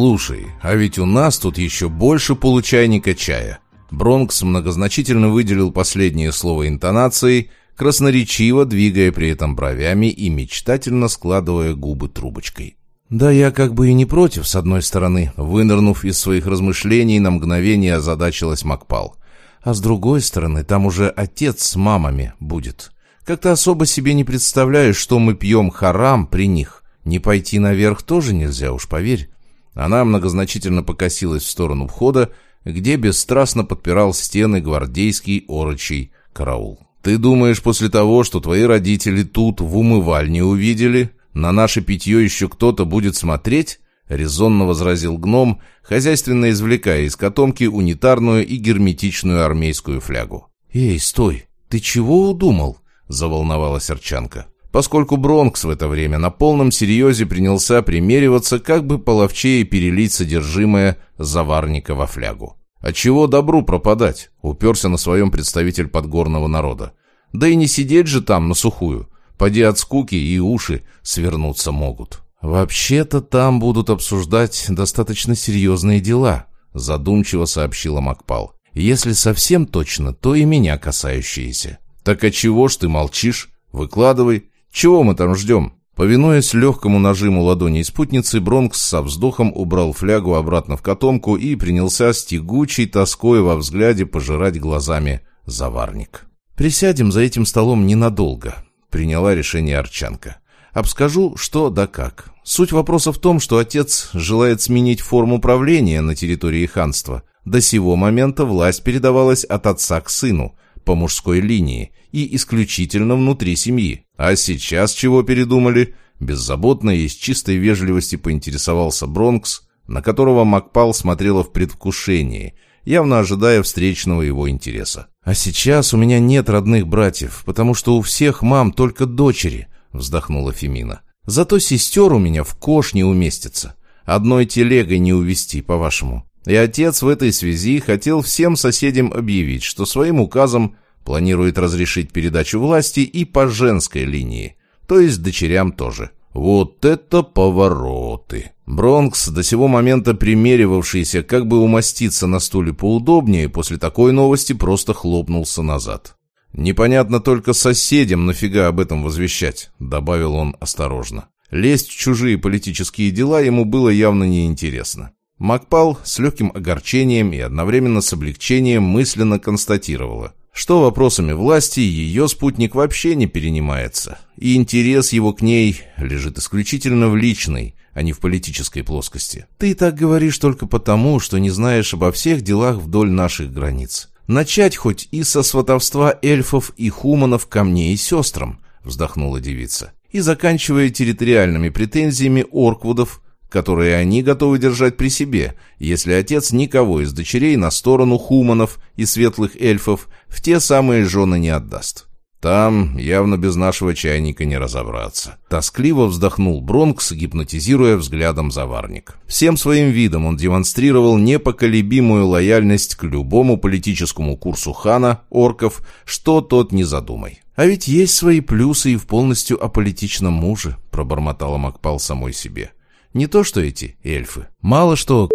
«Слушай, а ведь у нас тут еще больше получайника чая». Бронкс многозначительно выделил последнее слово интонацией, красноречиво двигая при этом бровями и мечтательно складывая губы трубочкой. «Да я как бы и не против, с одной стороны», вынырнув из своих размышлений, на мгновение озадачилась Макпал. «А с другой стороны, там уже отец с мамами будет. Как-то особо себе не представляю, что мы пьем харам при них. Не пойти наверх тоже нельзя, уж поверь». Она многозначительно покосилась в сторону входа, где бесстрастно подпирал стены гвардейский орочий караул. «Ты думаешь, после того, что твои родители тут в умывальне увидели, на наше питье еще кто-то будет смотреть?» — резонно возразил гном, хозяйственно извлекая из котомки унитарную и герметичную армейскую флягу. «Эй, стой! Ты чего удумал?» — заволновалась Арчанка поскольку Бронкс в это время на полном серьезе принялся примериваться, как бы половчее перелить содержимое заварника во флягу. «А чего добру пропадать?» — уперся на своем представитель подгорного народа. «Да и не сидеть же там на сухую. Поди от скуки и уши свернуться могут». «Вообще-то там будут обсуждать достаточно серьезные дела», — задумчиво сообщила Макпал. «Если совсем точно, то и меня касающиеся». «Так а чего ж ты молчишь? Выкладывай, чего мы там ждем?» Повинуясь легкому нажиму ладони спутницы, Бронкс со вздохом убрал флягу обратно в котомку и принялся с тягучей тоской во взгляде пожирать глазами заварник. «Присядем за этим столом ненадолго», — приняла решение Арчанка. «Обскажу, что да как. Суть вопроса в том, что отец желает сменить форму правления на территории ханства. До сего момента власть передавалась от отца к сыну, по мужской линии, и исключительно внутри семьи. А сейчас чего передумали? Беззаботно и с чистой вежливости поинтересовался Бронкс, на которого Макпал смотрела в предвкушении, явно ожидая встречного его интереса. «А сейчас у меня нет родных братьев, потому что у всех мам только дочери», — вздохнула Фемина. «Зато сестер у меня в кош не уместится. Одной телегой не увести, по-вашему». И отец в этой связи хотел всем соседям объявить, что своим указом Планирует разрешить передачу власти и по женской линии, то есть дочерям тоже. Вот это повороты! Бронкс, до сего момента примеривавшийся, как бы умоститься на стуле поудобнее, после такой новости просто хлопнулся назад. «Непонятно только соседям нафига об этом возвещать», — добавил он осторожно. Лезть в чужие политические дела ему было явно неинтересно. Макпал с легким огорчением и одновременно с облегчением мысленно констатировала что вопросами власти ее спутник вообще не перенимается, и интерес его к ней лежит исключительно в личной, а не в политической плоскости. Ты так говоришь только потому, что не знаешь обо всех делах вдоль наших границ. Начать хоть и со сватовства эльфов и хуманов ко мне и сестрам, вздохнула девица, и заканчивая территориальными претензиями орквудов которые они готовы держать при себе, если отец никого из дочерей на сторону хуманов и светлых эльфов в те самые жены не отдаст. Там явно без нашего чайника не разобраться. Тоскливо вздохнул Бронкс, гипнотизируя взглядом заварник. Всем своим видом он демонстрировал непоколебимую лояльность к любому политическому курсу хана, орков, что тот не задумай. «А ведь есть свои плюсы и в полностью аполитичном муже», — пробормотала Макпал самой себе. Не то что эти эльфы. Мало что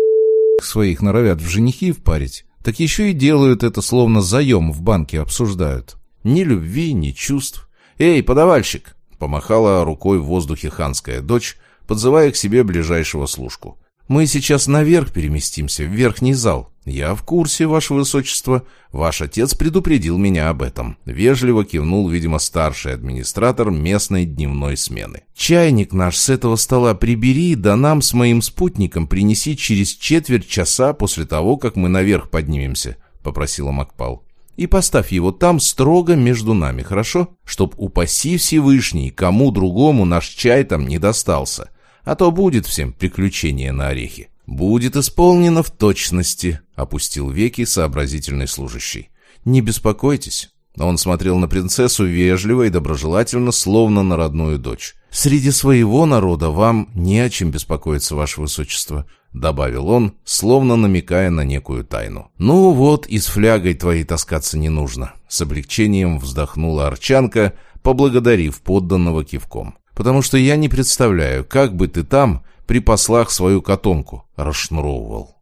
своих норовят в женихи впарить, так еще и делают это словно заем в банке обсуждают. Ни любви, ни чувств. «Эй, подавальщик!» — помахала рукой в воздухе ханская дочь, подзывая к себе ближайшего служку. Мы сейчас наверх переместимся, в верхний зал. Я в курсе, ваше высочество. Ваш отец предупредил меня об этом. Вежливо кивнул, видимо, старший администратор местной дневной смены. Чайник наш с этого стола прибери, да нам с моим спутником принеси через четверть часа после того, как мы наверх поднимемся, попросила Макпал. И поставь его там строго между нами, хорошо? Чтоб, упаси Всевышний, кому другому наш чай там не достался а то будет всем приключение на орехи. Будет исполнено в точности, опустил веки сообразительный служащий. Не беспокойтесь. Он смотрел на принцессу вежливо и доброжелательно, словно на родную дочь. «Среди своего народа вам не о чем беспокоиться, ваше высочество», — добавил он, словно намекая на некую тайну. «Ну вот, и с флягой твоей таскаться не нужно», — с облегчением вздохнула Арчанка, поблагодарив подданного кивком потому что я не представляю, как бы ты там при послах свою котомку расшнуровывал.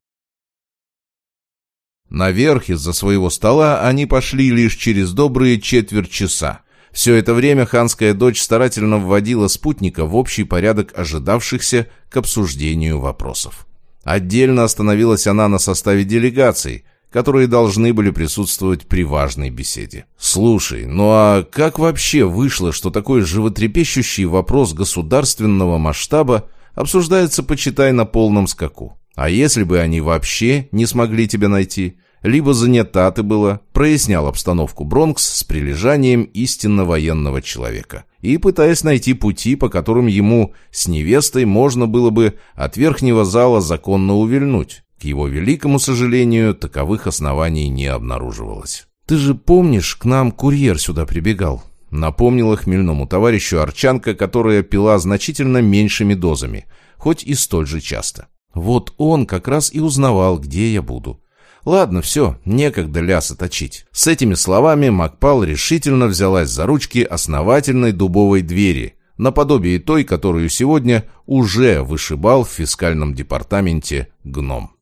Наверх из-за своего стола они пошли лишь через добрые четверть часа. Все это время ханская дочь старательно вводила спутника в общий порядок ожидавшихся к обсуждению вопросов. Отдельно остановилась она на составе делегаций, которые должны были присутствовать при важной беседе. «Слушай, ну а как вообще вышло, что такой животрепещущий вопрос государственного масштаба обсуждается, почитай, на полном скаку? А если бы они вообще не смогли тебя найти? Либо занята ты была?» Прояснял обстановку Бронкс с прилежанием истинно военного человека и пытаясь найти пути, по которым ему с невестой можно было бы от верхнего зала законно увильнуть. Его великому сожалению, таковых оснований не обнаруживалось. «Ты же помнишь, к нам курьер сюда прибегал?» Напомнила хмельному товарищу Арчанка, которая пила значительно меньшими дозами, хоть и столь же часто. Вот он как раз и узнавал, где я буду. Ладно, все, некогда ляса точить. С этими словами Макпал решительно взялась за ручки основательной дубовой двери, наподобие той, которую сегодня уже вышибал в фискальном департаменте гном.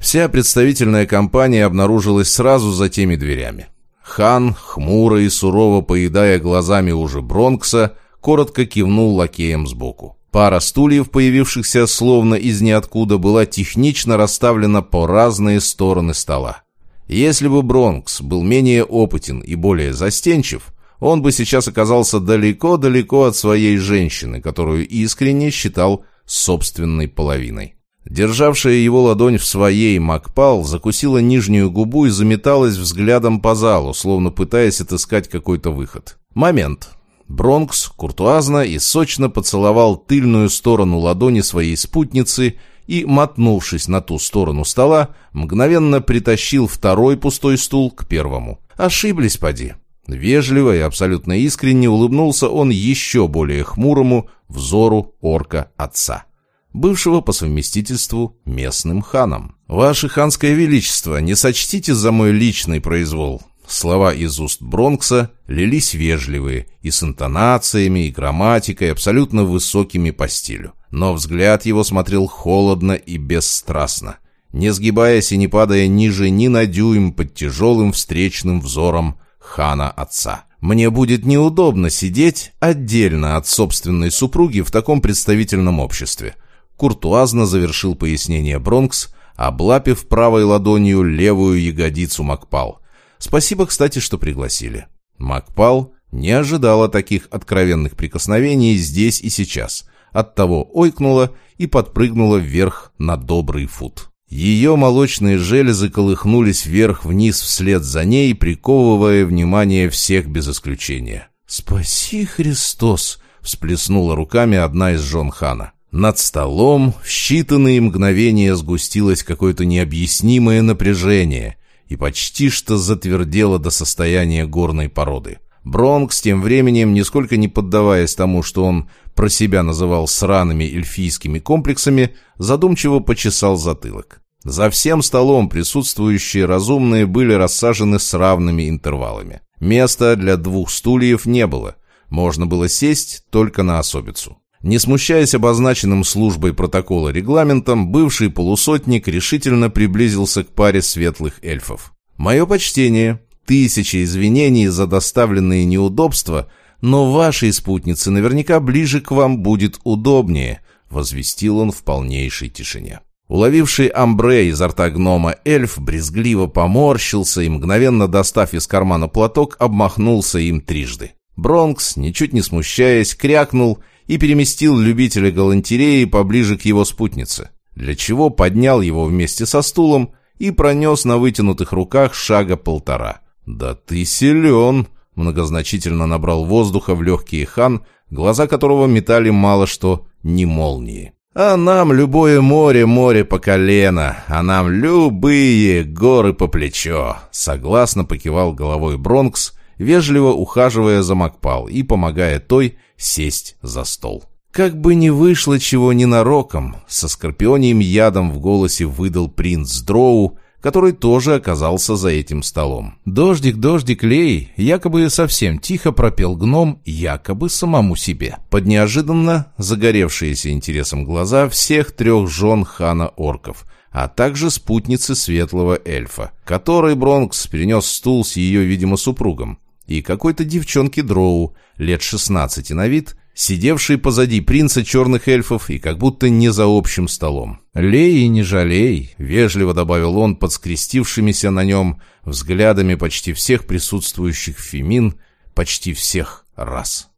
Вся представительная компания обнаружилась сразу за теми дверями. Хан, хмуро и сурово поедая глазами уже Бронкса, коротко кивнул лакеем сбоку. Пара стульев, появившихся словно из ниоткуда, была технично расставлена по разные стороны стола. Если бы Бронкс был менее опытен и более застенчив, он бы сейчас оказался далеко-далеко от своей женщины, которую искренне считал собственной половиной. Державшая его ладонь в своей, Макпал закусила нижнюю губу и заметалась взглядом по залу, словно пытаясь отыскать какой-то выход. Момент. Бронкс куртуазно и сочно поцеловал тыльную сторону ладони своей спутницы и, мотнувшись на ту сторону стола, мгновенно притащил второй пустой стул к первому. «Ошиблись, поди». Вежливо и абсолютно искренне улыбнулся он еще более хмурому взору орка отца бывшего по совместительству местным ханом. «Ваше ханское величество, не сочтите за мой личный произвол». Слова из уст Бронкса лились вежливые, и с интонациями, и грамматикой, абсолютно высокими по стилю. Но взгляд его смотрел холодно и бесстрастно, не сгибаясь и не падая ниже ни на дюйм под тяжелым встречным взором хана отца. Мне будет неудобно сидеть отдельно от собственной супруги в таком представительном обществе куртуазно завершил пояснение Бронкс, облапив правой ладонью левую ягодицу Макпал. Спасибо, кстати, что пригласили. Макпал не ожидала таких откровенных прикосновений здесь и сейчас. Оттого ойкнула и подпрыгнула вверх на добрый фут. Ее молочные железы колыхнулись вверх-вниз вслед за ней, приковывая внимание всех без исключения. «Спаси, Христос!» — всплеснула руками одна из жен хана. Над столом в считанные мгновения сгустилось какое-то необъяснимое напряжение и почти что затвердело до состояния горной породы. Бронкс, тем временем, нисколько не поддаваясь тому, что он про себя называл сраными эльфийскими комплексами, задумчиво почесал затылок. За всем столом присутствующие разумные были рассажены с равными интервалами. Места для двух стульев не было. Можно было сесть только на особицу. Не смущаясь обозначенным службой протокола регламентом, бывший полусотник решительно приблизился к паре светлых эльфов. «Мое почтение, тысячи извинений за доставленные неудобства, но вашей спутнице наверняка ближе к вам будет удобнее», возвестил он в полнейшей тишине. Уловивший амбре изо рта гнома эльф брезгливо поморщился и, мгновенно достав из кармана платок, обмахнулся им трижды. Бронкс, ничуть не смущаясь, крякнул и переместил любителя галантереи поближе к его спутнице, для чего поднял его вместе со стулом и пронес на вытянутых руках шага полтора. «Да ты силен!» — многозначительно набрал воздуха в легкие хан, глаза которого метали мало что, не молнии. «А нам любое море, море по колено, а нам любые горы по плечо!» Согласно покивал головой Бронкс, вежливо ухаживая за Макпал и помогая той сесть за стол. «Как бы ни вышло чего ненароком», — со скорпионием ядом в голосе выдал принц Дроу, который тоже оказался за этим столом. «Дождик, дождик, лей!» якобы совсем тихо пропел гном, якобы самому себе. Под неожиданно загоревшиеся интересом глаза всех трех жен хана орков – а также спутницы светлого эльфа, которой Бронкс перенес стул с ее, видимо, супругом, и какой-то девчонки Дроу, лет 16 на вид, сидевшей позади принца черных эльфов и как будто не за общим столом. «Лей и не жалей», — вежливо добавил он под скрестившимися на нем взглядами почти всех присутствующих фемин, почти всех раз.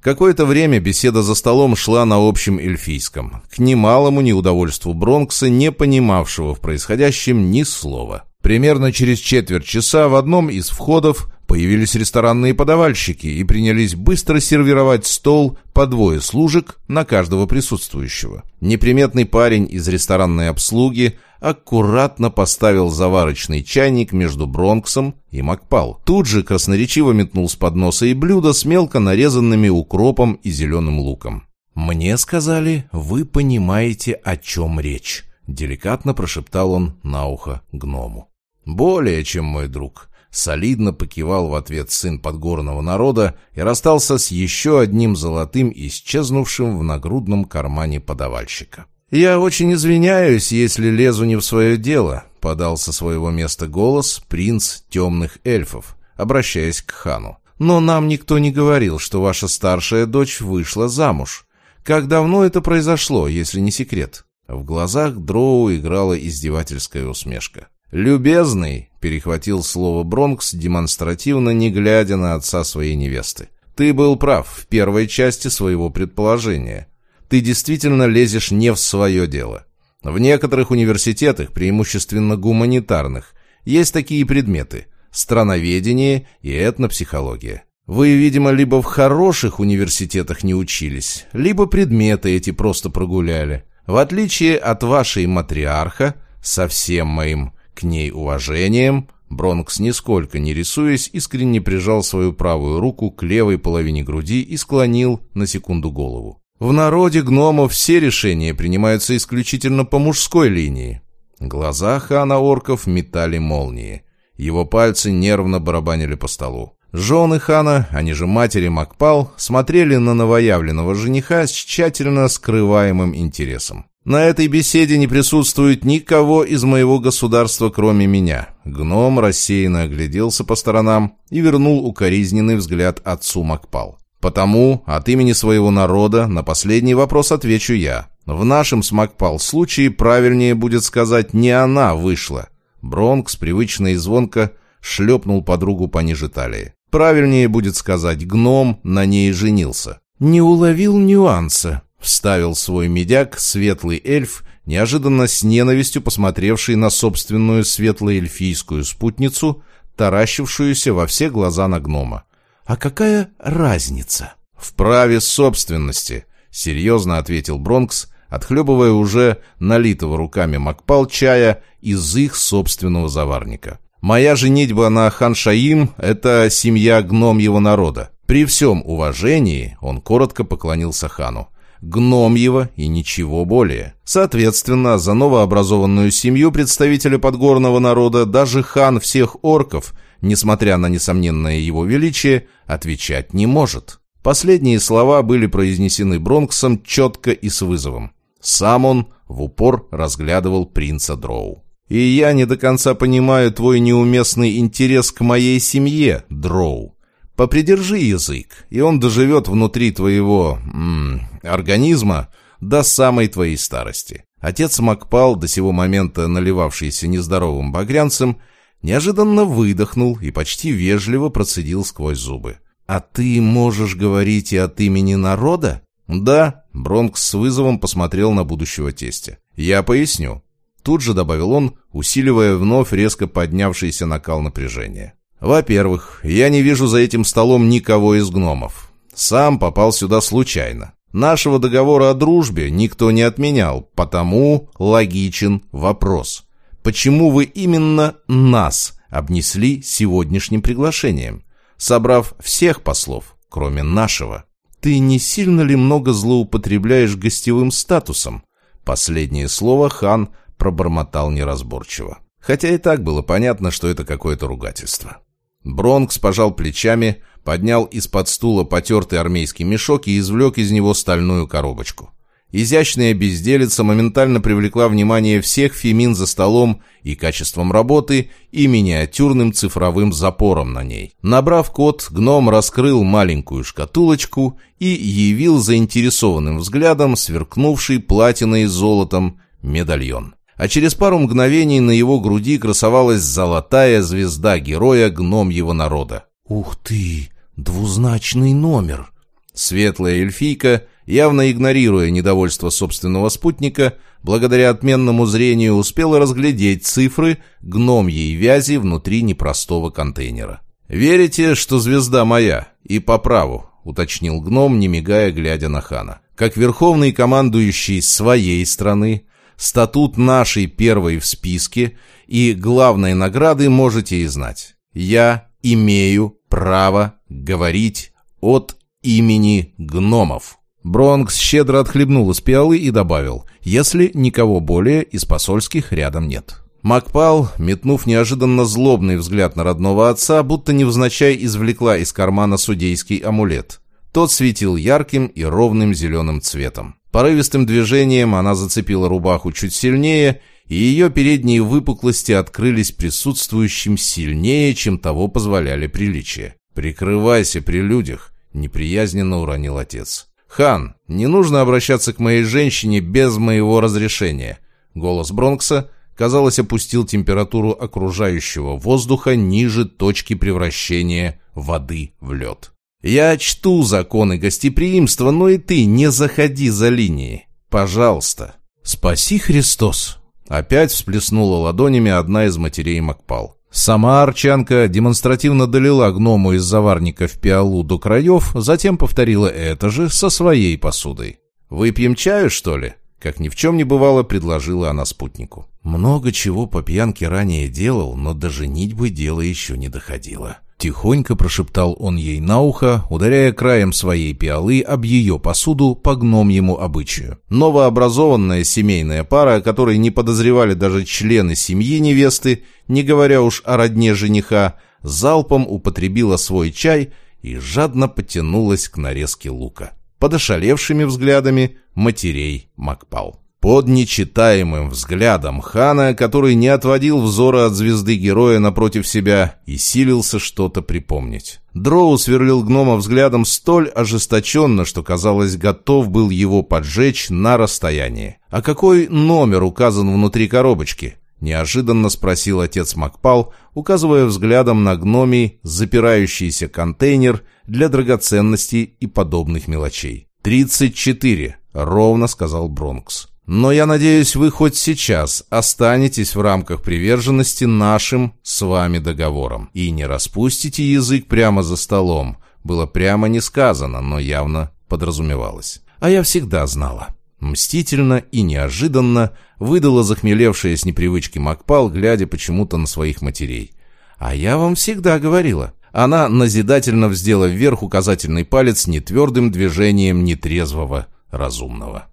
Какое-то время беседа за столом шла на общем эльфийском, к немалому неудовольству Бронкса, не понимавшего в происходящем ни слова. Примерно через четверть часа в одном из входов появились ресторанные подавальщики и принялись быстро сервировать стол по двое служек на каждого присутствующего. Неприметный парень из ресторанной обслуги аккуратно поставил заварочный чайник между Бронксом и Макпал. Тут же красноречиво метнул с подноса и блюдо с мелко нарезанными укропом и зеленым луком. «Мне сказали, вы понимаете, о чем речь», — деликатно прошептал он на ухо гному. «Более чем мой друг», — солидно покивал в ответ сын подгорного народа и расстался с еще одним золотым, исчезнувшим в нагрудном кармане подавальщика. «Я очень извиняюсь, если лезу не в свое дело», — подал со своего места голос принц темных эльфов, обращаясь к хану. «Но нам никто не говорил, что ваша старшая дочь вышла замуж. Как давно это произошло, если не секрет?» В глазах Дроу играла издевательская усмешка. «Любезный», — перехватил слово Бронкс, демонстративно не глядя на отца своей невесты. «Ты был прав в первой части своего предположения ты действительно лезешь не в свое дело. В некоторых университетах, преимущественно гуманитарных, есть такие предметы – страноведение и этнопсихология. Вы, видимо, либо в хороших университетах не учились, либо предметы эти просто прогуляли. В отличие от вашей матриарха, со всем моим к ней уважением, Бронкс, нисколько не рисуясь, искренне прижал свою правую руку к левой половине груди и склонил на секунду голову. В народе гномов все решения принимаются исключительно по мужской линии. Глаза хана орков метали молнии. Его пальцы нервно барабанили по столу. Жены хана, они же матери Макпал, смотрели на новоявленного жениха с тщательно скрываемым интересом. На этой беседе не присутствует никого из моего государства, кроме меня. Гном рассеянно огляделся по сторонам и вернул укоризненный взгляд отцу Макпал. Потому от имени своего народа на последний вопрос отвечу я. В нашем смакпал случае правильнее будет сказать «не она вышла». Бронкс привычно и звонко шлепнул подругу пониже талии. Правильнее будет сказать «гном на ней женился». «Не уловил нюанса», — вставил свой медяк светлый эльф, неожиданно с ненавистью посмотревший на собственную светлоэльфийскую спутницу, таращившуюся во все глаза на гнома. «А какая разница?» «В праве собственности», — серьезно ответил Бронкс, отхлебывая уже налитого руками Макпал чая из их собственного заварника. «Моя женитьба на Ханшаим — это семья гном его народа. При всем уважении он коротко поклонился хану. Гном его и ничего более. Соответственно, за новообразованную семью представителя подгорного народа даже хан всех орков — несмотря на несомненное его величие, отвечать не может. Последние слова были произнесены Бронксом четко и с вызовом. Сам он в упор разглядывал принца Дроу. «И я не до конца понимаю твой неуместный интерес к моей семье, Дроу. Попридержи язык, и он доживет внутри твоего... М -м, организма до самой твоей старости». Отец Макпал, до сего момента наливавшийся нездоровым багрянцем, неожиданно выдохнул и почти вежливо процедил сквозь зубы. «А ты можешь говорить и от имени народа?» «Да», — Бронкс с вызовом посмотрел на будущего тестя. «Я поясню». Тут же добавил он, усиливая вновь резко поднявшийся накал напряжения. «Во-первых, я не вижу за этим столом никого из гномов. Сам попал сюда случайно. Нашего договора о дружбе никто не отменял, потому логичен вопрос почему вы именно нас обнесли сегодняшним приглашением, собрав всех послов, кроме нашего. Ты не сильно ли много злоупотребляешь гостевым статусом? Последнее слово хан пробормотал неразборчиво. Хотя и так было понятно, что это какое-то ругательство. Бронкс пожал плечами, поднял из-под стула потертый армейский мешок и извлек из него стальную коробочку. Изящная безделица моментально привлекла внимание всех фемин за столом и качеством работы, и миниатюрным цифровым запором на ней. Набрав код, гном раскрыл маленькую шкатулочку и явил заинтересованным взглядом сверкнувший платиной и золотом медальон. А через пару мгновений на его груди красовалась золотая звезда героя гномьего народа. «Ух ты! Двузначный номер!» Светлая эльфийка – явно игнорируя недовольство собственного спутника, благодаря отменному зрению успела разглядеть цифры гномьей вязи внутри непростого контейнера. «Верите, что звезда моя? И по праву», — уточнил гном, не мигая, глядя на хана. «Как верховный командующий своей страны, статут нашей первой в списке и главной награды можете и знать. Я имею право говорить от имени гномов». Бронкс щедро отхлебнул из пиалы и добавил, если никого более из посольских рядом нет. Макпал, метнув неожиданно злобный взгляд на родного отца, будто невзначай извлекла из кармана судейский амулет. Тот светил ярким и ровным зеленым цветом. Порывистым движением она зацепила рубаху чуть сильнее, и ее передние выпуклости открылись присутствующим сильнее, чем того позволяли приличия. «Прикрывайся при людях», — неприязненно уронил отец. «Хан, не нужно обращаться к моей женщине без моего разрешения». Голос Бронкса, казалось, опустил температуру окружающего воздуха ниже точки превращения воды в лед. «Я чту законы гостеприимства, но и ты не заходи за линии. Пожалуйста». «Спаси Христос!» Опять всплеснула ладонями одна из матерей Макпал. Сама Арчанка демонстративно долила гному из заварника в пиалу до краев, затем повторила это же со своей посудой. «Выпьем чаю, что ли?» Как ни в чем не бывало, предложила она спутнику. «Много чего по пьянке ранее делал, но до женитьбы дело еще не доходило». Тихонько прошептал он ей на ухо, ударяя краем своей пиалы об ее посуду по гномьему обычаю. Новообразованная семейная пара, которой не подозревали даже члены семьи невесты, не говоря уж о родне жениха, залпом употребила свой чай и жадно потянулась к нарезке лука. Под ошалевшими взглядами матерей Макпал под нечитаемым взглядом хана, который не отводил взора от звезды героя напротив себя и силился что-то припомнить. Дроу сверлил гнома взглядом столь ожесточенно, что, казалось, готов был его поджечь на расстоянии. «А какой номер указан внутри коробочки?» — неожиданно спросил отец Макпал, указывая взглядом на гномий запирающийся контейнер для драгоценностей и подобных мелочей. «Тридцать четыре», — ровно сказал Бронкс. Но я надеюсь, вы хоть сейчас останетесь в рамках приверженности нашим с вами договорам и не распустите язык прямо за столом. Было прямо не сказано, но явно подразумевалось. А я всегда знала. Мстительно и неожиданно выдала захмелевшая с непривычки Макпал, глядя почему-то на своих матерей. «А я вам всегда говорила». Она назидательно вздела вверх указательный палец нетвердым движением нетрезвого разумного.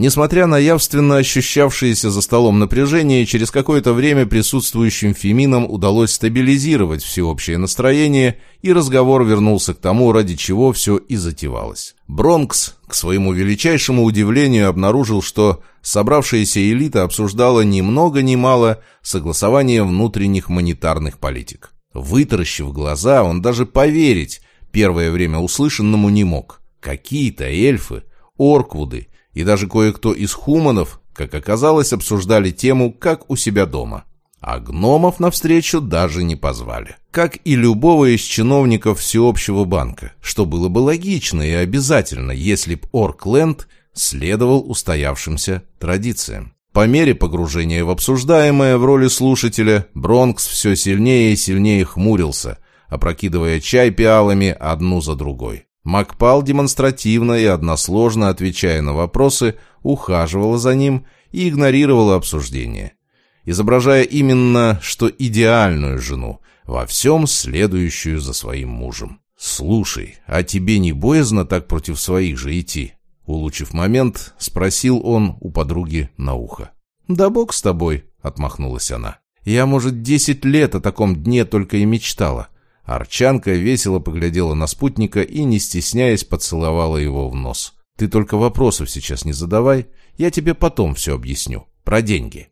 Несмотря на явственно ощущавшееся за столом напряжение, через какое-то время присутствующим феминам удалось стабилизировать всеобщее настроение, и разговор вернулся к тому, ради чего все и затевалось. Бронкс, к своему величайшему удивлению, обнаружил, что собравшаяся элита обсуждала ни много ни мало согласование внутренних монетарных политик. Вытаращив глаза, он даже поверить первое время услышанному не мог. Какие-то эльфы, орквуды и даже кое-кто из хуманов, как оказалось, обсуждали тему «как у себя дома». А гномов навстречу даже не позвали. Как и любого из чиновников всеобщего банка, что было бы логично и обязательно, если б Оркленд следовал устоявшимся традициям. По мере погружения в обсуждаемое в роли слушателя, Бронкс все сильнее и сильнее хмурился, опрокидывая чай пиалами одну за другой. Макпал демонстративно и односложно, отвечая на вопросы, ухаживала за ним и игнорировала обсуждение, изображая именно что идеальную жену, во всем следующую за своим мужем. «Слушай, а тебе не боязно так против своих же идти?» Улучив момент, спросил он у подруги на ухо. «Да бог с тобой», — отмахнулась она. «Я, может, десять лет о таком дне только и мечтала». Арчанка весело поглядела на спутника и, не стесняясь, поцеловала его в нос. «Ты только вопросов сейчас не задавай, я тебе потом все объясню. Про деньги».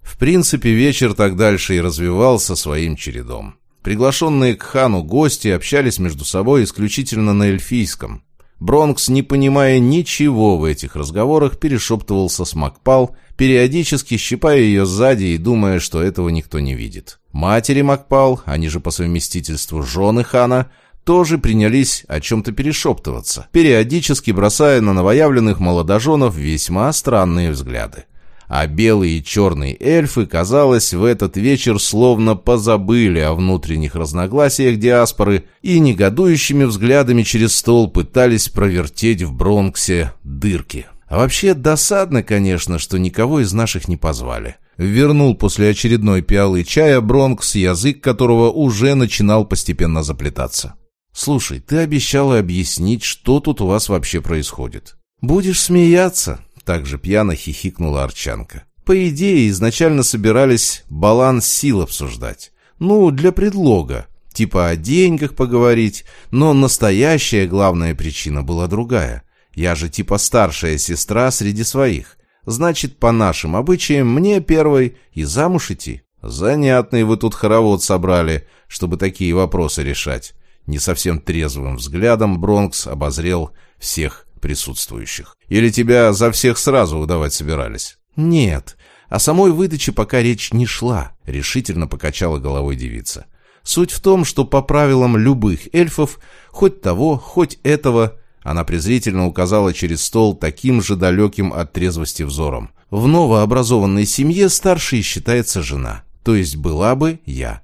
В принципе, вечер так дальше и развивался своим чередом. Приглашенные к хану гости общались между собой исключительно на эльфийском. Бронкс, не понимая ничего в этих разговорах, перешептывался с Макпал, периодически щипая ее сзади и думая, что этого никто не видит. Матери Макпал, они же по совместительству жены хана, тоже принялись о чем-то перешептываться, периодически бросая на новоявленных молодоженов весьма странные взгляды а белые и черные эльфы, казалось, в этот вечер словно позабыли о внутренних разногласиях диаспоры и негодующими взглядами через стол пытались провертеть в Бронксе дырки. А вообще досадно, конечно, что никого из наших не позвали. Вернул после очередной пиалы чая Бронкс, язык которого уже начинал постепенно заплетаться. «Слушай, ты обещала объяснить, что тут у вас вообще происходит». «Будешь смеяться», также пьяно хихикнула Арчанка. По идее, изначально собирались баланс сил обсуждать. Ну, для предлога. Типа о деньгах поговорить. Но настоящая главная причина была другая. Я же типа старшая сестра среди своих. Значит, по нашим обычаям, мне первой и замуж идти. Занятный вы тут хоровод собрали, чтобы такие вопросы решать. Не совсем трезвым взглядом Бронкс обозрел всех присутствующих. Или тебя за всех сразу выдавать собирались? Нет, о самой выдаче пока речь не шла, решительно покачала головой девица. Суть в том, что по правилам любых эльфов, хоть того, хоть этого, она презрительно указала через стол таким же далеким от трезвости взором. В новообразованной семье старшей считается жена, то есть была бы я.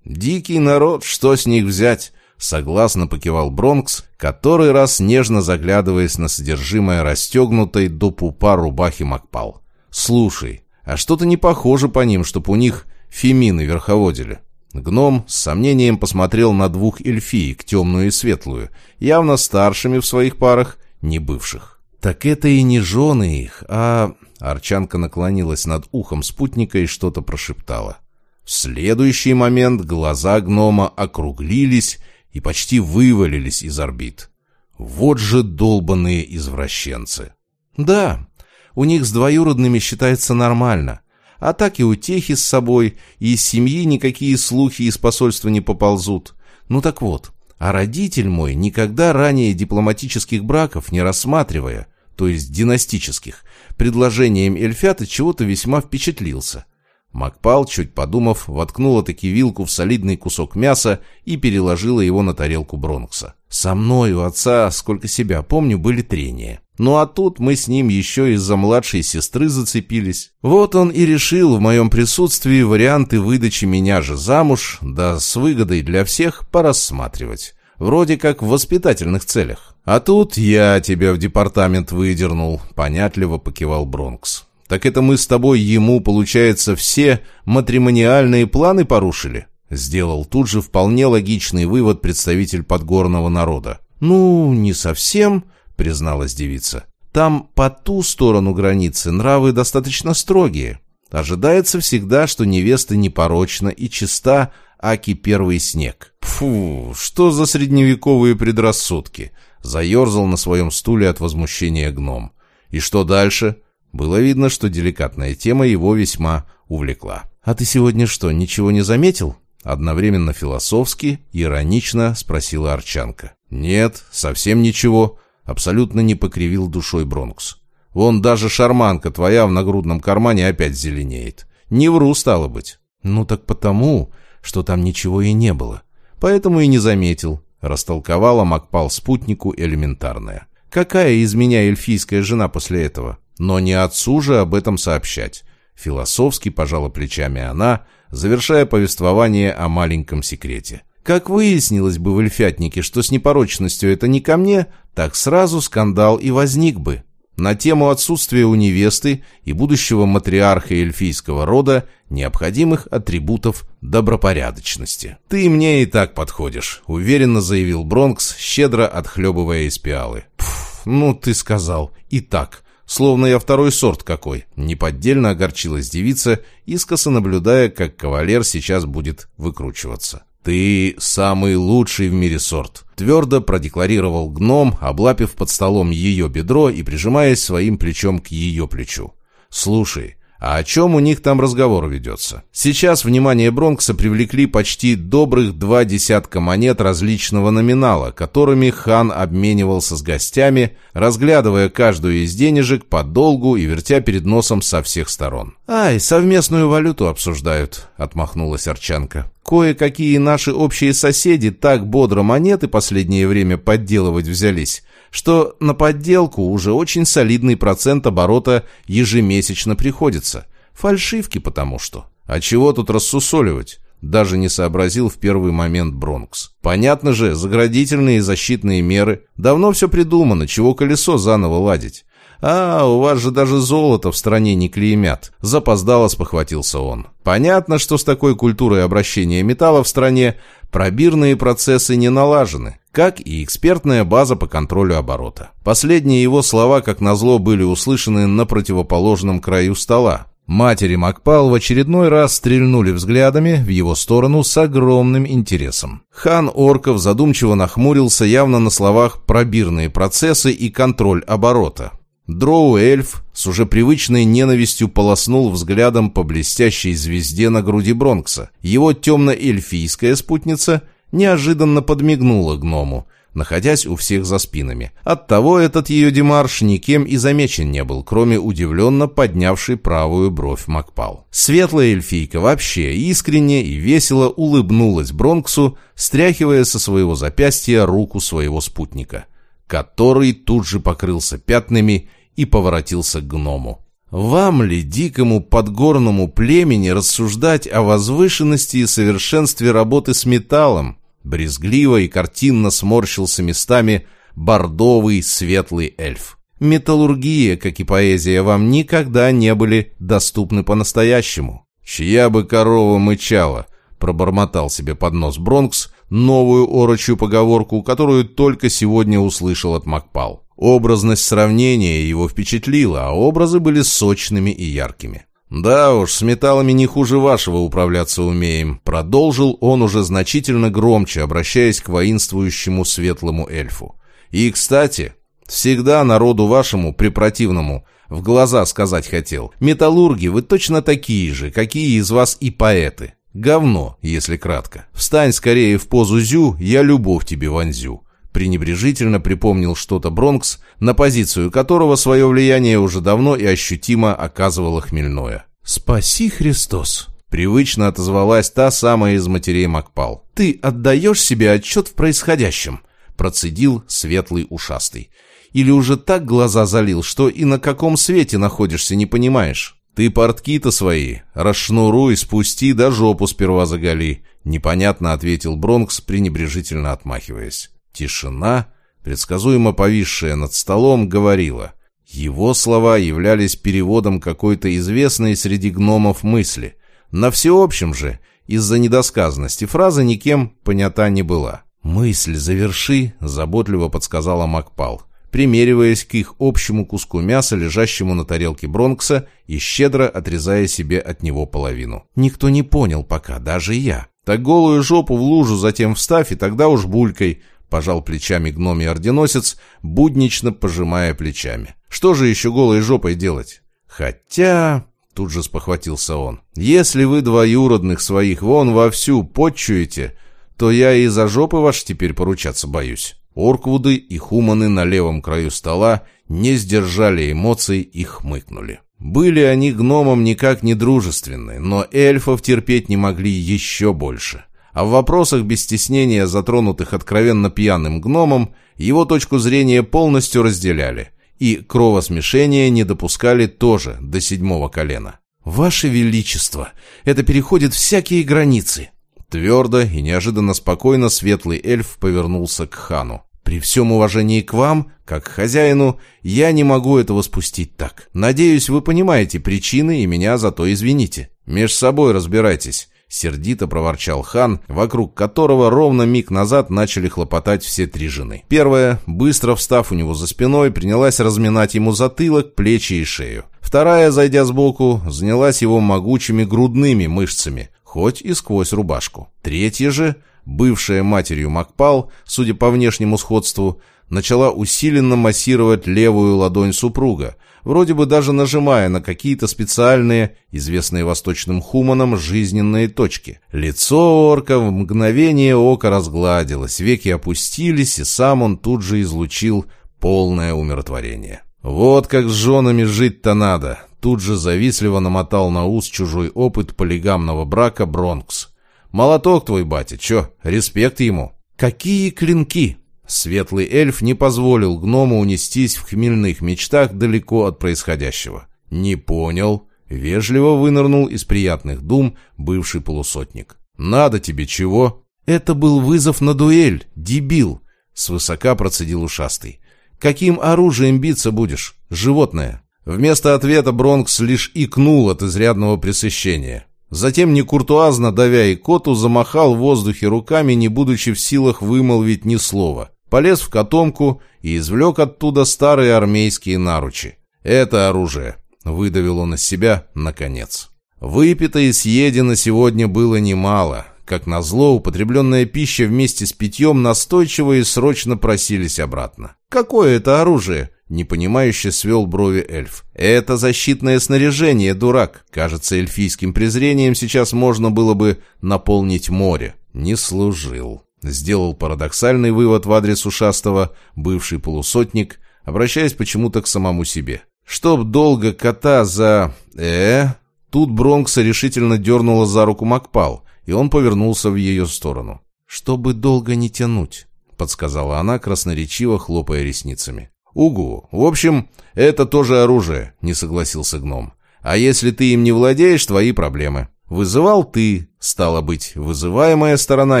Дикий народ, что с них взять? Согласно покивал Бронкс, который раз нежно заглядываясь на содержимое расстегнутой до пупа рубахи Макпал. «Слушай, а что-то не похоже по ним, чтоб у них фемины верховодили». Гном с сомнением посмотрел на двух эльфиек, темную и светлую, явно старшими в своих парах, не бывших. «Так это и не жены их, а...» Арчанка наклонилась над ухом спутника и что-то прошептала. В следующий момент глаза гнома округлились, и почти вывалились из орбит. Вот же долбанные извращенцы. Да, у них с двоюродными считается нормально. А так и утехи с собой, и из семьи никакие слухи из посольства не поползут. Ну так вот, а родитель мой никогда ранее дипломатических браков не рассматривая, то есть династических, предложением Эльфята чего-то весьма впечатлился – Макпал, чуть подумав, воткнула таки вилку в солидный кусок мяса и переложила его на тарелку Бронкса. «Со мной у отца, сколько себя помню, были трения. Ну а тут мы с ним еще из-за младшей сестры зацепились. Вот он и решил в моем присутствии варианты выдачи меня же замуж, да с выгодой для всех порассматривать. Вроде как в воспитательных целях. А тут я тебя в департамент выдернул», — понятливо покивал Бронкс. Так это мы с тобой ему, получается, все матримониальные планы порушили?» Сделал тут же вполне логичный вывод представитель подгорного народа. «Ну, не совсем», — призналась девица. «Там по ту сторону границы нравы достаточно строгие. Ожидается всегда, что невеста непорочна и чиста, аки первый снег». «Фу, что за средневековые предрассудки?» Заерзал на своем стуле от возмущения гном. «И что дальше?» Было видно, что деликатная тема его весьма увлекла. «А ты сегодня что, ничего не заметил?» Одновременно философски, иронично спросила Арчанка. «Нет, совсем ничего», — абсолютно не покривил душой Бронкс. «Вон даже шарманка твоя в нагрудном кармане опять зеленеет. Не вру, стало быть». «Ну так потому, что там ничего и не было. Поэтому и не заметил», — растолковала Макпал спутнику элементарная. «Какая из меня эльфийская жена после этого?» Но не отцу же об этом сообщать. Философски пожала плечами она, завершая повествование о маленьком секрете. Как выяснилось бы в эльфятнике, что с непорочностью это не ко мне, так сразу скандал и возник бы. на тему отсутствия у невесты и будущего матриарха эльфийского рода необходимых атрибутов добропорядочности. «Ты мне и так подходишь», — уверенно заявил Бронкс, щедро отхлебывая из пиалы. «Пф, ну ты сказал, и так». Словно я второй сорт какой. Неподдельно огорчилась девица, искоса наблюдая, как кавалер сейчас будет выкручиваться. «Ты самый лучший в мире сорт», — твердо продекларировал гном, облапив под столом ее бедро и прижимаясь своим плечом к ее плечу. «Слушай, а о чем у них там разговор ведется? Сейчас внимание Бронкса привлекли почти добрых два десятка монет различного номинала, которыми хан обменивался с гостями, разглядывая каждую из денежек подолгу и вертя перед носом со всех сторон. «Ай, совместную валюту обсуждают», — отмахнулась Арчанка. «Кое-какие наши общие соседи так бодро монеты последнее время подделывать взялись, что на подделку уже очень солидный процент оборота ежемесячно приходится. Фальшивки потому что. А чего тут рассусоливать? Даже не сообразил в первый момент Бронкс. Понятно же, заградительные и защитные меры. Давно все придумано, чего колесо заново ладить. «А, у вас же даже золото в стране не клеймят», — запоздало спохватился он. «Понятно, что с такой культурой обращения металла в стране пробирные процессы не налажены, как и экспертная база по контролю оборота». Последние его слова, как назло, были услышаны на противоположном краю стола. Матери Макпал в очередной раз стрельнули взглядами в его сторону с огромным интересом. Хан Орков задумчиво нахмурился явно на словах «пробирные процессы» и «контроль оборота». Дроу-эльф с уже привычной ненавистью полоснул взглядом по блестящей звезде на груди Бронкса. Его темно-эльфийская спутница неожиданно подмигнула гному, находясь у всех за спинами. Оттого этот ее демарш никем и замечен не был, кроме удивленно поднявшей правую бровь Макпал. Светлая эльфийка вообще искренне и весело улыбнулась Бронксу, стряхивая со своего запястья руку своего спутника, который тут же покрылся пятнами и поворотился к гному. «Вам ли, дикому подгорному племени, рассуждать о возвышенности и совершенстве работы с металлом?» Брезгливо и картинно сморщился местами бордовый светлый эльф. Металлургия, как и поэзия, вам никогда не были доступны по-настоящему. «Чья бы корова мычала?» — пробормотал себе под нос Бронкс новую орочью поговорку, которую только сегодня услышал от Макпал. Образность сравнения его впечатлила, а образы были сочными и яркими. «Да уж, с металлами не хуже вашего управляться умеем», — продолжил он уже значительно громче, обращаясь к воинствующему светлому эльфу. «И, кстати, всегда народу вашему, препротивному, в глаза сказать хотел. Металлурги, вы точно такие же, какие из вас и поэты. Говно, если кратко. Встань скорее в позу зю, я любовь тебе вонзю пренебрежительно припомнил что-то Бронкс, на позицию которого свое влияние уже давно и ощутимо оказывало хмельное. «Спаси Христос!» Привычно отозвалась та самая из матерей Макпал. «Ты отдаешь себе отчет в происходящем?» Процедил светлый ушастый. «Или уже так глаза залил, что и на каком свете находишься, не понимаешь?» «Ты портки-то свои расшнуруй, спусти, да жопу сперва заголи», непонятно ответил Бронкс, пренебрежительно отмахиваясь. Тишина, предсказуемо повисшая над столом, говорила. Его слова являлись переводом какой-то известной среди гномов мысли. На всеобщем же, из-за недосказанности фразы никем понята не была. «Мысль заверши», — заботливо подсказала Макпал, примериваясь к их общему куску мяса, лежащему на тарелке Бронкса, и щедро отрезая себе от него половину. «Никто не понял пока, даже я. Так голую жопу в лужу затем вставь, и тогда уж булькой», — пожал плечами гномий орденосец, буднично пожимая плечами. «Что же еще голой жопой делать? Хотя...» — тут же спохватился он. «Если вы двоюродных своих вон вовсю подчуете, то я и за жопы ваш теперь поручаться боюсь». Орквуды и хуманы на левом краю стола не сдержали эмоций и хмыкнули. Были они гномам никак не дружественны, но эльфов терпеть не могли еще больше а в вопросах без стеснения, затронутых откровенно пьяным гномом, его точку зрения полностью разделяли, и кровосмешения не допускали тоже до седьмого колена. «Ваше Величество, это переходит всякие границы!» Твердо и неожиданно спокойно светлый эльф повернулся к хану. При всем уважении к вам, как к хозяину, я не могу этого спустить так. Надеюсь, вы понимаете причины и меня за то извините. Меж собой разбирайтесь. Сердито проворчал хан, вокруг которого ровно миг назад начали хлопотать все три жены. Первая, быстро встав у него за спиной, принялась разминать ему затылок, плечи и шею. Вторая, зайдя сбоку, занялась его могучими грудными мышцами, хоть и сквозь рубашку. Третья же, бывшая матерью Макпал, судя по внешнему сходству, начала усиленно массировать левую ладонь супруга, вроде бы даже нажимая на какие-то специальные, известные восточным хуманам, жизненные точки. Лицо орка в мгновение ока разгладилось, веки опустились, и сам он тут же излучил полное умиротворение. «Вот как с женами жить-то надо!» Тут же завистливо намотал на ус чужой опыт полигамного брака Бронкс. «Молоток твой, батя, чё, респект ему!» «Какие клинки!» Светлый эльф не позволил гному унестись в хмельных мечтах далеко от происходящего. «Не понял». Вежливо вынырнул из приятных дум бывший полусотник. «Надо тебе чего?» «Это был вызов на дуэль, дебил!» Свысока процедил ушастый. «Каким оружием биться будешь, животное?» Вместо ответа Бронкс лишь икнул от изрядного пресыщения. Затем, некуртуазно давя и коту, замахал в воздухе руками, не будучи в силах вымолвить ни слова полез в котомку и извлек оттуда старые армейские наручи. «Это оружие», — выдавил он из себя, наконец. Выпито и съедено сегодня было немало. Как назло, употребленная пища вместе с питьем настойчиво и срочно просились обратно. «Какое это оружие?» — непонимающе свел брови эльф. «Это защитное снаряжение, дурак. Кажется, эльфийским презрением сейчас можно было бы наполнить море. Не служил». Сделал парадоксальный вывод в адрес ушастого, бывший полусотник, обращаясь почему-то к самому себе. «Чтоб долго кота за... э Тут Бронкса решительно дернула за руку Макпал, и он повернулся в ее сторону. «Чтобы долго не тянуть», — подсказала она, красноречиво хлопая ресницами. «Угу. В общем, это тоже оружие», — не согласился гном. «А если ты им не владеешь, твои проблемы. Вызывал ты, стало быть, вызываемая сторона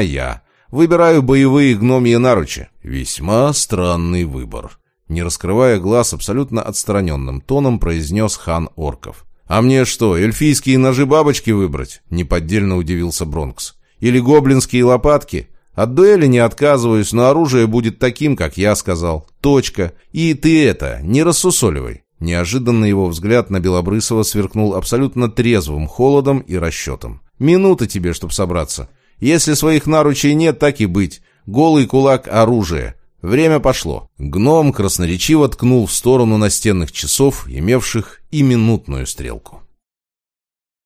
я. Выбираю боевые гномьи наручи. Весьма странный выбор. Не раскрывая глаз абсолютно отстраненным тоном, произнес хан Орков. «А мне что, эльфийские ножи-бабочки выбрать?» — неподдельно удивился Бронкс. «Или гоблинские лопатки? От дуэли не отказываюсь, но оружие будет таким, как я сказал. Точка. И ты это, не рассусоливай». Неожиданно его взгляд на Белобрысова сверкнул абсолютно трезвым холодом и расчетом. «Минута тебе, чтоб собраться. Если своих наручей нет, так и быть. Голый кулак – оружие. Время пошло. Гном красноречиво ткнул в сторону настенных часов, имевших и минутную стрелку.